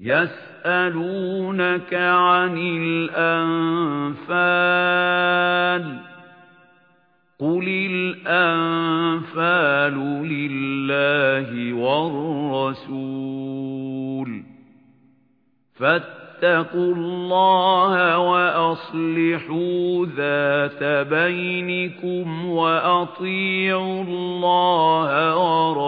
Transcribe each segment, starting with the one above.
يَسْأَلُونَكَ عَنِ الْأَنفَالِ قُلِ الْأَنفَالُ لِلَّهِ وَالرَّسُولِ فَاتَّقُوا اللَّهَ وَأَصْلِحُوا ذَاتَ بَيْنِكُمْ وَأَطِيعُوا اللَّهَ وَرَسُولَهُ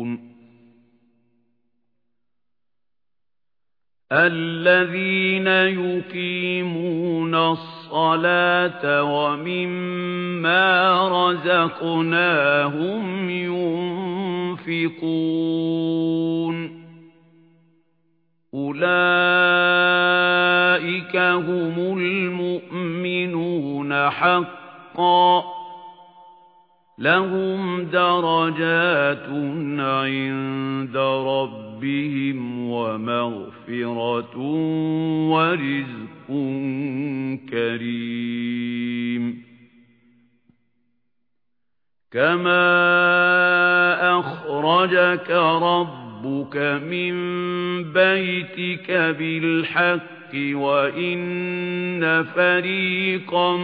الَّذِينَ يُقِيمُونَ الصَّلَاةَ وَمِمَّا رَزَقْنَاهُمْ يُنْفِقُونَ أُولَئِكَ هُمُ الْمُؤْمِنُونَ حَقًّا لَهُمْ دَرَجَاتٌ عِندَ رَبِّهِمْ وَمَغْفِرَةٌ وَرِزْقٌ كَرِيمٌ. كَمَا أَخْرَجَكَ رَبُّكَ مِنْ بَيْتِكَ بِالْحَقِّ وَإِنَّ فَرِيقًا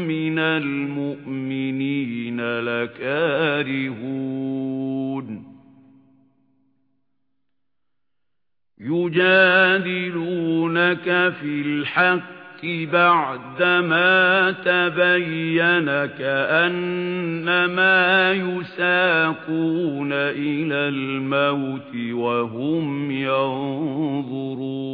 مِنَ الْمُؤْمِنِينَ لَكَارِهُونَ. يُجَادِلُونَكَ فِي الْحَقِّ بَعْدَمَا تَبَيَّنَ كَأَنَّمَا يُسَاقُونَ إِلَى الْمَوْتِ وَهُمْ يَنظُرُونَ.